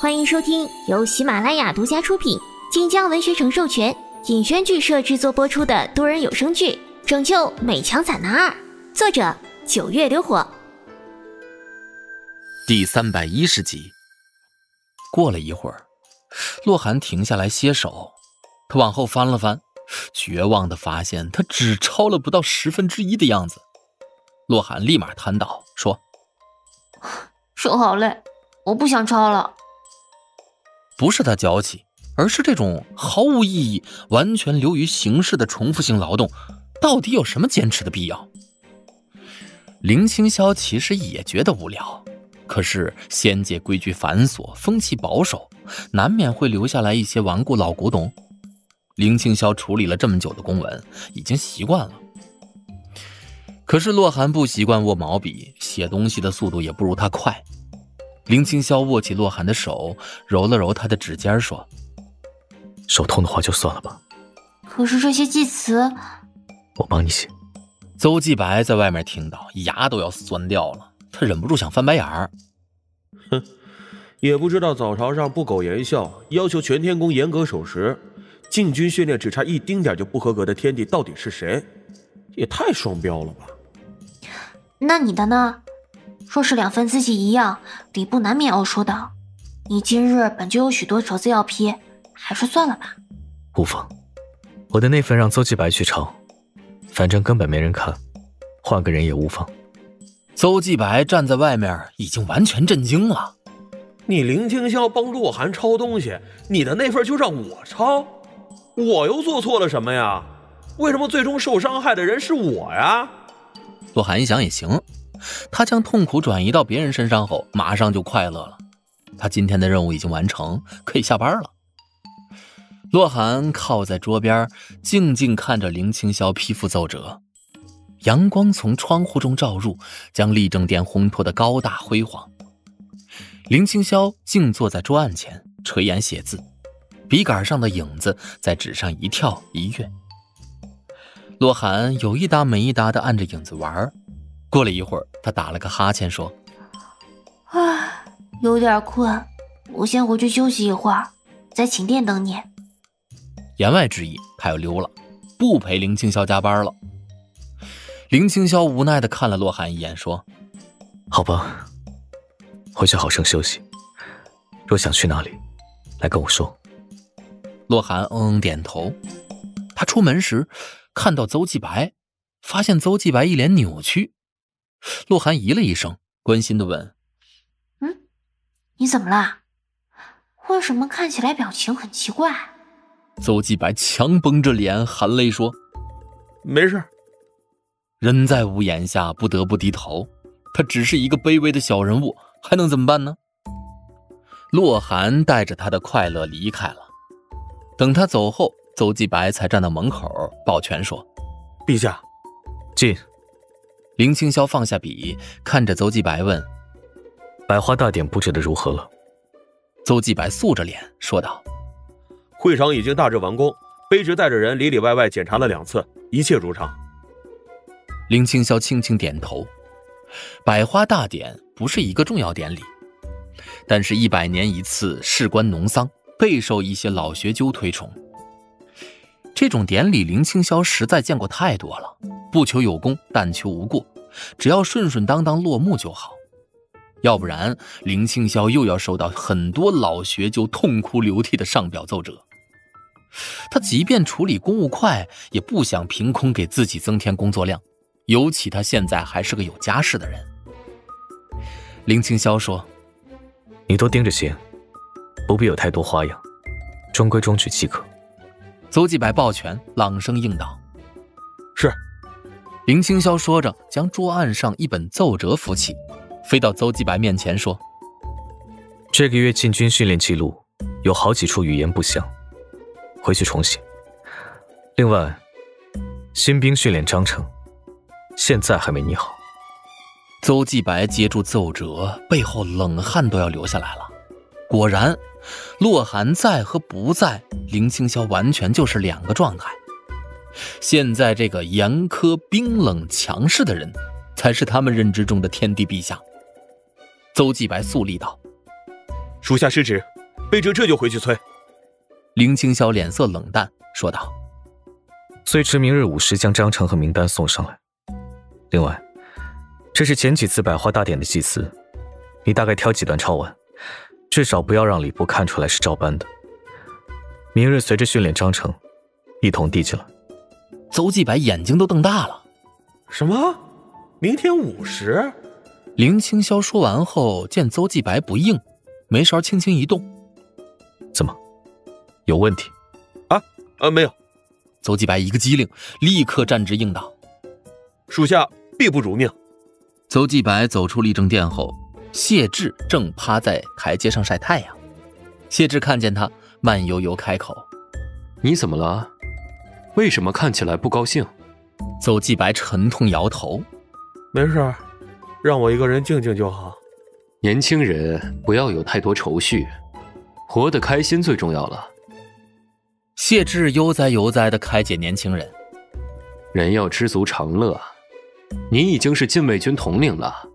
欢迎收听由喜马拉雅独家出品、晋江文学城授权、尹轩剧社制作播出的多人有声剧《拯救美强惨男二》，作者九月流火。第三百一十集。过了一会儿，洛寒停下来歇手，他往后翻了翻，绝望的发现他只抄了不到十分之一的样子。洛寒立马瘫倒，说：“ 手好累，我不想抄了。”不是他娇气，而是这种毫无意义、完全流于形式的重复性劳动，到底有什么坚持的必要？林青霄其实也觉得无聊，可是仙界规矩繁琐，风气保守，难免会留下来一些顽固老古董。林青霄处理了这么久的公文，已经习惯了。可是洛寒不习惯握毛笔，写东西的速度也不如他快。林青霄握起洛寒的手，揉了揉他的指尖，说：“手痛的话就算了吧。可是这些祭词，我帮你写。”邹继白在外面听到，牙都要酸掉了，他忍不住想翻白眼儿。哼，也不知道早朝上不苟言笑，要求全天宫严格守时，禁军训练只差一丁点就不合格的天帝到底是谁？也太双标了吧！那你的呢？若是两份字迹一样，礼部难免要说道：“你今日本就有许多折子要批，还是算了吧。”无妨，我的那份让邹继白去抄，反正根本没人看，换个人也无妨。邹继白站在外面，已经完全震惊了。你林青霄帮洛寒抄东西，你的那份就让我抄？我又做错了什么呀？为什么最终受伤害的人是我呀？洛寒一想也行。他将痛苦转移到别人身上后，马上就快乐了。他今天的任务已经完成，可以下班了。洛寒靠在桌边，静静看着林青霄批复奏折。阳光从窗户中照入，将立正殿烘托得高大辉煌。林青霄静坐在桌案前，垂眼写字，笔杆上的影子在纸上一跳一跃。洛寒有一搭没一搭地按着影子玩。过了一会儿，他打了个哈欠，说：“啊，有点困，我先回去休息一会儿，在寝殿等你。”言外之意，他要溜了，不陪林青霄加班了。林青霄无奈的看了洛寒一眼，说：“好吧，回去好生休息。若想去哪里，来跟我说。”洛寒嗯嗯点头。他出门时看到邹继白，发现邹继白一脸扭曲。洛寒咦了一声，关心的问：“嗯，你怎么了？为什么看起来表情很奇怪？”邹继白强绷着脸，含泪说：“没事。”人在屋檐下，不得不低头。他只是一个卑微的小人物，还能怎么办呢？洛寒带着他的快乐离开了。等他走后，邹继白才站到门口，抱拳说：“陛下，进。”林青霄放下笔，看着邹继白问：“百花大典布置的如何了？”邹继白素着脸说道：“会场已经大致完工，卑职带着人里里外外检查了两次，一切如常。”林青霄轻轻点头。百花大典不是一个重要典礼，但是一百年一次事关农桑，备受一些老学究推崇。这种典礼，林青霄实在见过太多了。不求有功，但求无过，只要顺顺当当落幕就好。要不然，林青霄又要受到很多老学究痛哭流涕的上表奏折。他即便处理公务快，也不想凭空给自己增添工作量。尤其他现在还是个有家室的人。林青霄说：“你多盯着些，不必有太多花样，中规中矩即可。”邹继白抱拳，朗声应道：“是。”林青霄说着，将桌案上一本奏折扶起，飞到邹继白面前说：“这个月进军训练记录有好几处语言不详，回去重写。另外，新兵训练章程现在还没拟好。”邹继白接住奏折，背后冷汗都要流下来了。果然，洛寒在和不在，林青霄完全就是两个状态。现在这个严苛、冰冷、强势的人，才是他们认知中的天帝陛下。邹继白肃立道：“属下失职，卑职这就回去催。林青霄脸色冷淡说道：“最迟明日午时将章程和名单送上来。另外，这是前几次百花大典的祭祀，你大概挑几段抄完，至少不要让礼部看出来是照搬的。明日随着训练章程，一同递进来。”邹继白眼睛都瞪大了：“什么？明天午时？”林青霄说完后，见邹继白不应，眉梢轻轻一动：“怎么？有问题？”“啊，呃，没有。”邹继白一个机灵，立刻站直应道：“属下必不辱命。”邹继白走出立正殿后，谢志正趴在台阶上晒太阳。谢志看见他，慢悠悠开口：“你怎么了？为什么看起来不高兴？”邹继白沉痛摇头：“没事。”让我一个人静静就好。年轻人不要有太多愁绪，活得开心最重要了。谢志悠哉悠哉的开解年轻人：“人要知足常乐。你已经是禁卫军统领了，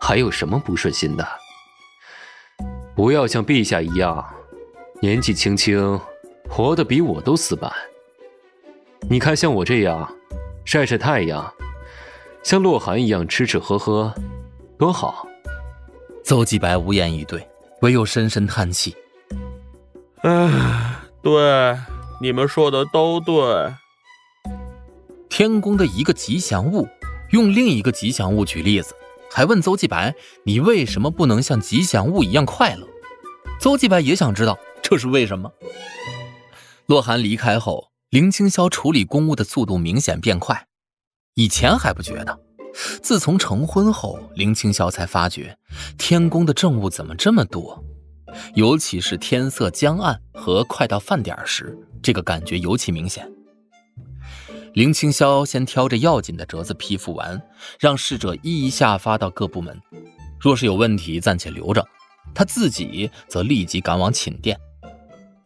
还有什么不顺心的？不要像陛下一样，年纪轻轻，活得比我都死板。你看，像我这样，晒晒太阳。”像洛寒一样吃吃喝喝，多好。邹继白无言以对，唯有深深叹气。唉，对，你们说的都对。天宫的一个吉祥物，用另一个吉祥物举例子，还问邹继白：“你为什么不能像吉祥物一样快乐？”邹继白也想知道这是为什么。洛寒离开后，林青霄处理公务的速度明显变快。以前还不觉得，自从成婚后，林青霄才发觉天宫的政务怎么这么多，尤其是天色将暗和快到饭点时，这个感觉尤其明显。林青霄先挑着要紧的折子批复完，让侍者一一下发到各部门，若是有问题暂且留着，他自己则立即赶往寝殿。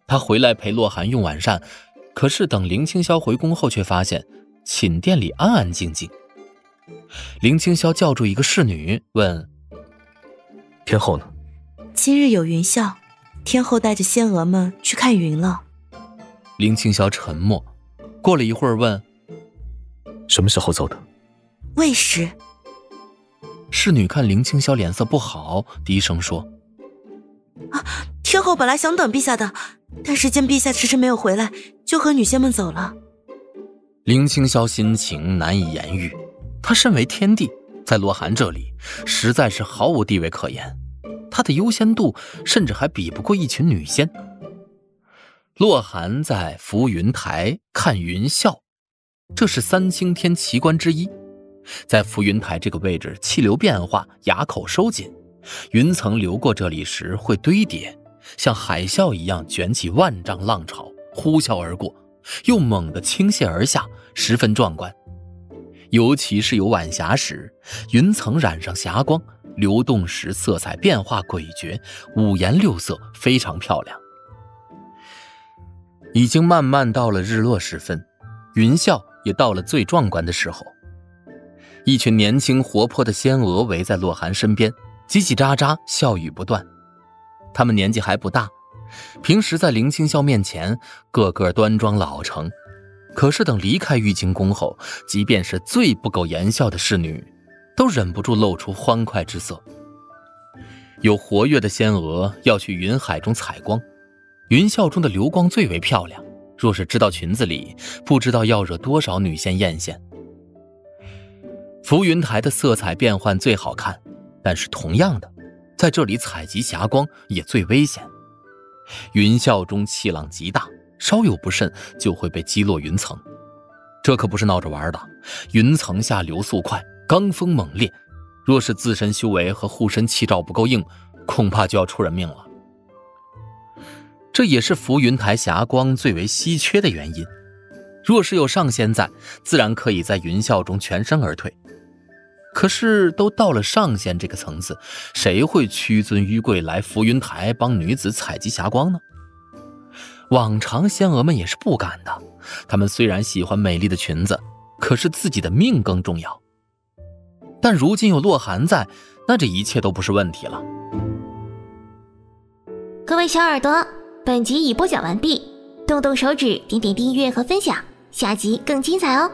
他回来陪洛寒用晚膳，可是等林青霄回宫后，却发现。寝殿里安安静静。林青霄叫住一个侍女，问：“天后呢？”今日有云笑，天后带着仙娥们去看云了。林青霄沉默，过了一会儿问：“什么时候走的？”未时。侍女看林青霄脸色不好，低声说：“啊，天后本来想等陛下的，但是见陛下迟迟没有回来，就和女仙们走了。”林青霄心情难以言喻，他身为天帝，在洛寒这里实在是毫无地位可言，他的优先度甚至还比不过一群女仙。洛寒在浮云台看云霄，这是三清天奇观之一。在浮云台这个位置，气流变化，崖口收紧，云层流过这里时会堆叠，像海啸一样卷起万丈浪潮，呼啸而过。又猛地倾泻而下，十分壮观。尤其是有晚霞时，云层染上霞光，流动时色彩变化诡谲，五颜六色，非常漂亮。已经慢慢到了日落时分，云霄也到了最壮观的时候。一群年轻活泼的仙娥围在洛寒身边，叽叽喳喳，笑语不断。他们年纪还不大。平时在林青霄面前，个个端庄老成，可是等离开玉清宫后，即便是最不苟言笑的侍女，都忍不住露出欢快之色。有活跃的仙娥要去云海中采光，云霄中的流光最为漂亮。若是知道裙子里，不知道要惹多少女仙艳羡。浮云台的色彩变幻最好看，但是同样的，在这里采集霞光也最危险。云霄中气浪极大，稍有不慎就会被击落云层。这可不是闹着玩的。云层下流速快，罡风猛烈，若是自身修为和护身气罩不够硬，恐怕就要出人命了。这也是浮云台霞光最为稀缺的原因。若是有上仙在，自然可以在云霄中全身而退。可是都到了上仙这个层次，谁会屈尊于贵来浮云台帮女子采集霞光呢？往常仙娥们也是不敢的。她们虽然喜欢美丽的裙子，可是自己的命更重要。但如今有洛寒在，那这一切都不是问题了。各位小耳朵。本集已播讲完毕，动动手指，点点订阅和分享，下集更精彩哦。